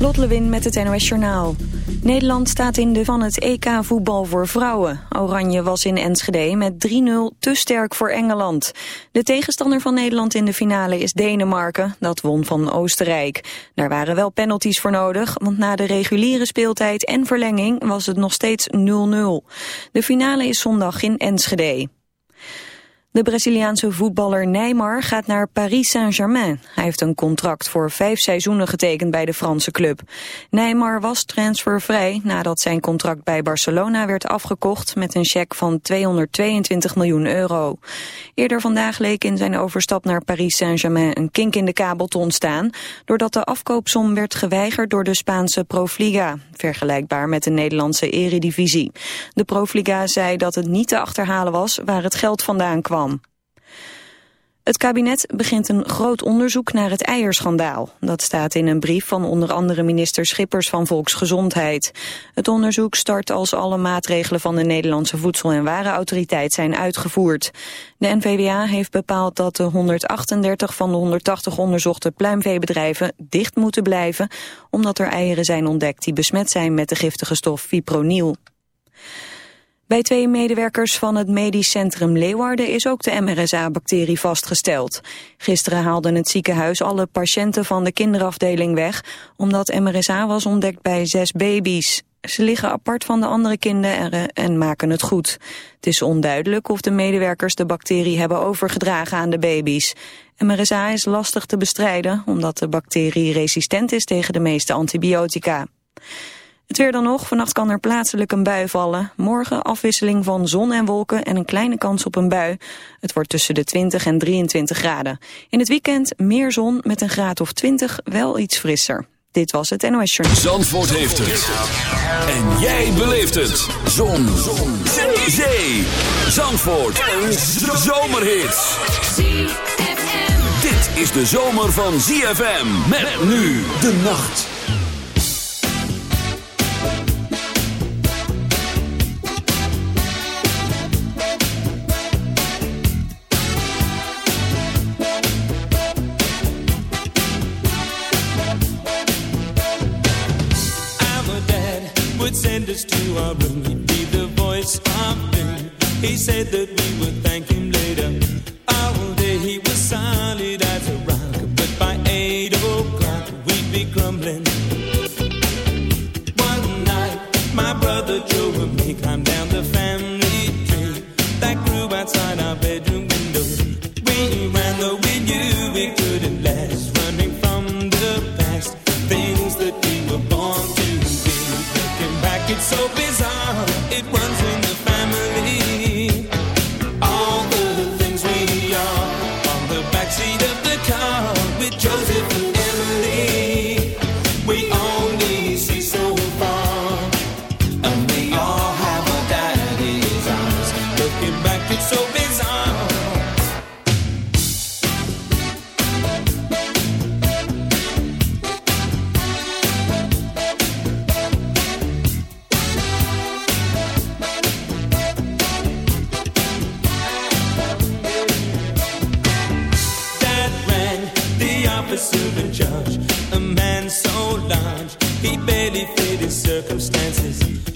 Lot Lewin met het NOS Journaal. Nederland staat in de van het EK voetbal voor vrouwen. Oranje was in Enschede met 3-0 te sterk voor Engeland. De tegenstander van Nederland in de finale is Denemarken. Dat won van Oostenrijk. Daar waren wel penalties voor nodig, want na de reguliere speeltijd en verlenging was het nog steeds 0-0. De finale is zondag in Enschede. De Braziliaanse voetballer Neymar gaat naar Paris Saint-Germain. Hij heeft een contract voor vijf seizoenen getekend bij de Franse club. Neymar was transfervrij nadat zijn contract bij Barcelona werd afgekocht met een cheque van 222 miljoen euro. Eerder vandaag leek in zijn overstap naar Paris Saint-Germain een kink in de kabel te ontstaan, doordat de afkoopsom werd geweigerd door de Spaanse Profliga, vergelijkbaar met de Nederlandse eredivisie. De Profliga zei dat het niet te achterhalen was waar het geld vandaan kwam. Het kabinet begint een groot onderzoek naar het eierschandaal. Dat staat in een brief van onder andere minister Schippers van Volksgezondheid. Het onderzoek start als alle maatregelen van de Nederlandse Voedsel- en Warenautoriteit zijn uitgevoerd. De NVWA heeft bepaald dat de 138 van de 180 onderzochte pluimveebedrijven dicht moeten blijven, omdat er eieren zijn ontdekt die besmet zijn met de giftige stof fipronil. Bij twee medewerkers van het medisch centrum Leeuwarden is ook de MRSA-bacterie vastgesteld. Gisteren haalden het ziekenhuis alle patiënten van de kinderafdeling weg, omdat MRSA was ontdekt bij zes baby's. Ze liggen apart van de andere kinderen en maken het goed. Het is onduidelijk of de medewerkers de bacterie hebben overgedragen aan de baby's. MRSA is lastig te bestrijden, omdat de bacterie resistent is tegen de meeste antibiotica. Het weer dan nog. Vannacht kan er plaatselijk een bui vallen. Morgen afwisseling van zon en wolken en een kleine kans op een bui. Het wordt tussen de 20 en 23 graden. In het weekend meer zon met een graad of 20 wel iets frisser. Dit was het NOS Journal. Zandvoort heeft het. En jij beleeft het. Zon. Zee. Zee. Zandvoort. Een zomerhit. Dit is de zomer van ZFM. Met nu de nacht. Us to our room. He'd be the voice of doom. He said that we would thank him later. He barely fit his circumstances.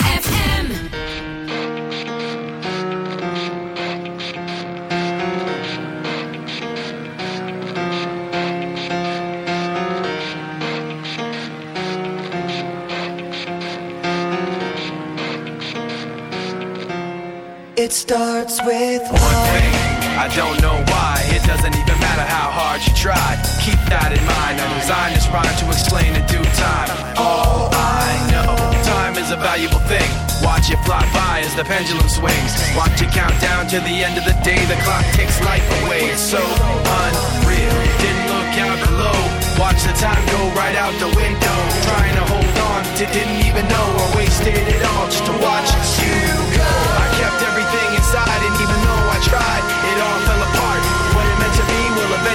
hard you try. Keep that in mind. I designed this rhyme to explain in due time. All I know, time is a valuable thing. Watch it fly by as the pendulum swings. Watch it count down to the end of the day. The clock takes life away. It's so unreal. Didn't look out below. Watch the time go right out the window. Trying to hold on to didn't even know I wasted it all just to watch you go. I kept everything inside, and even though I tried,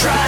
time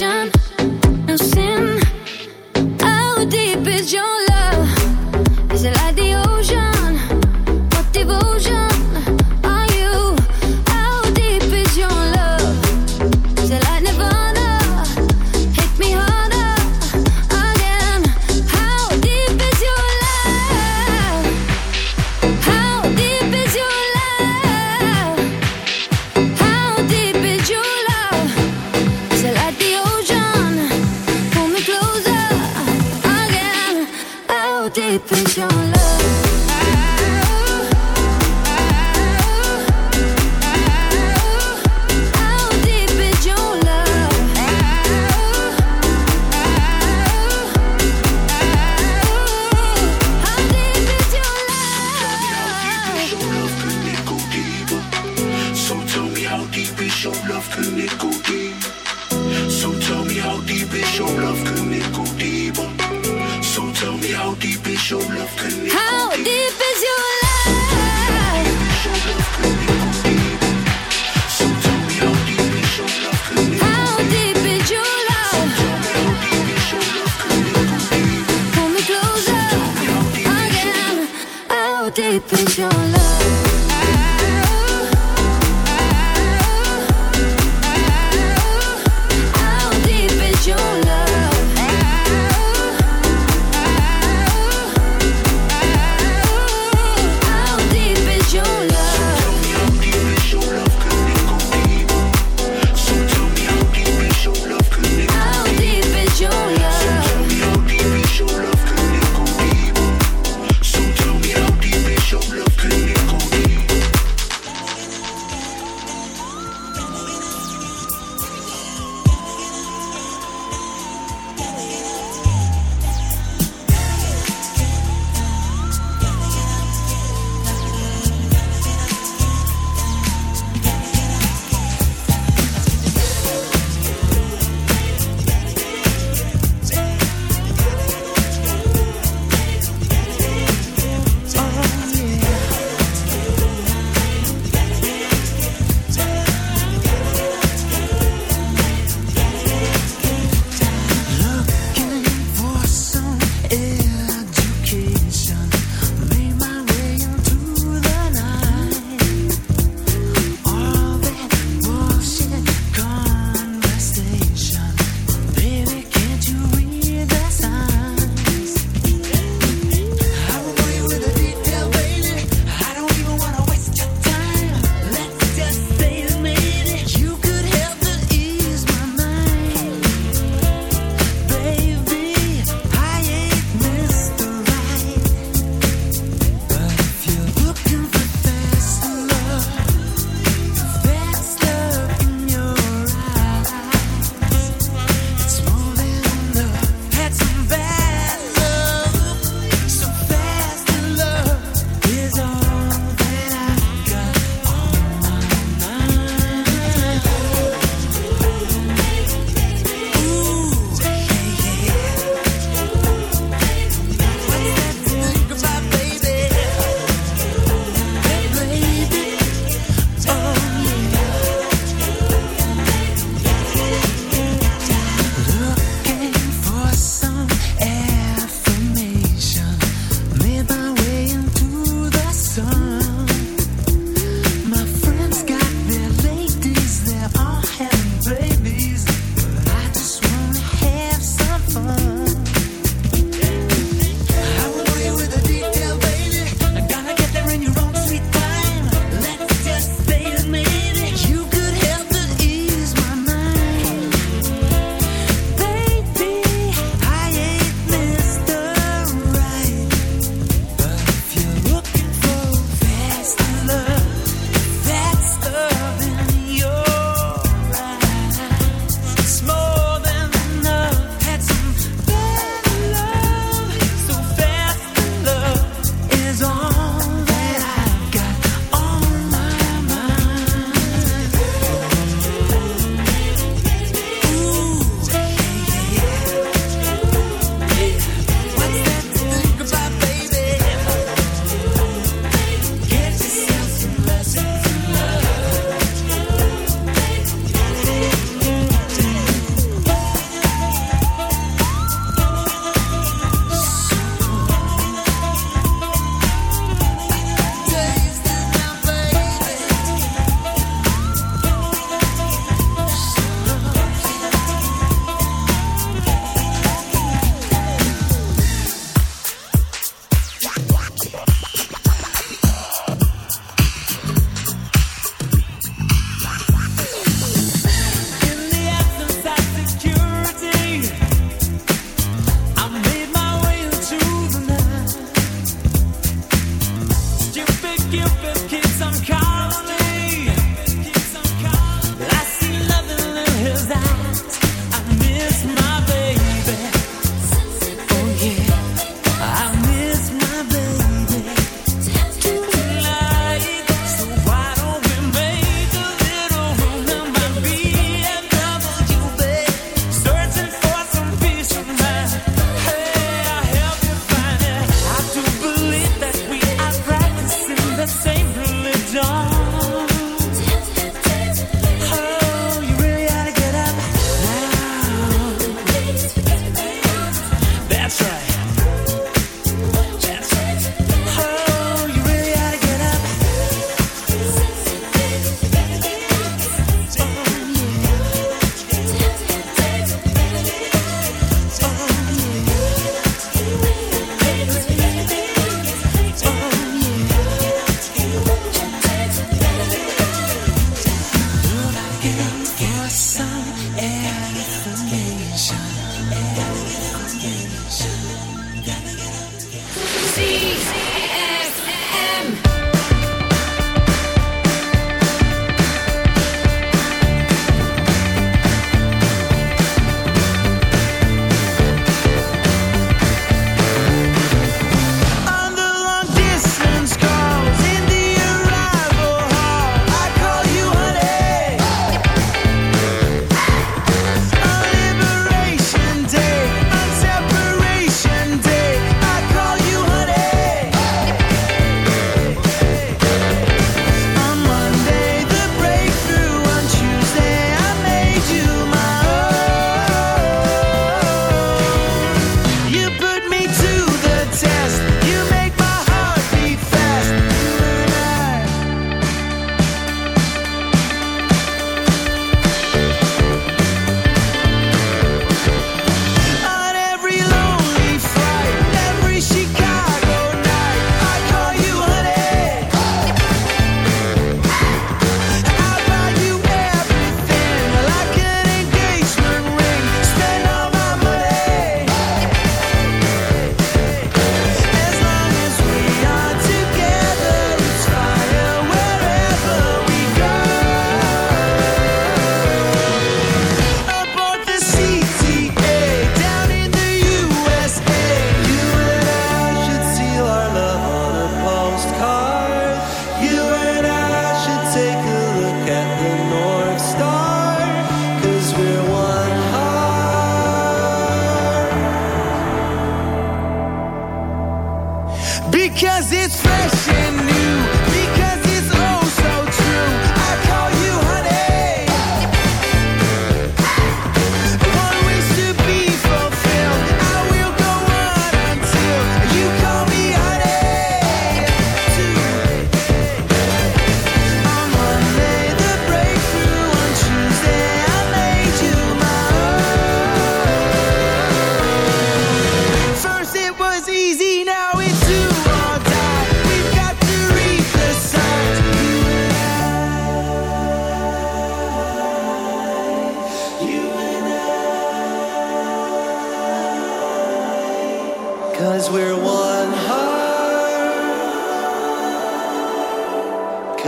attraction. skipping kids, I'm calling.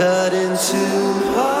cut into heart.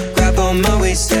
On my waist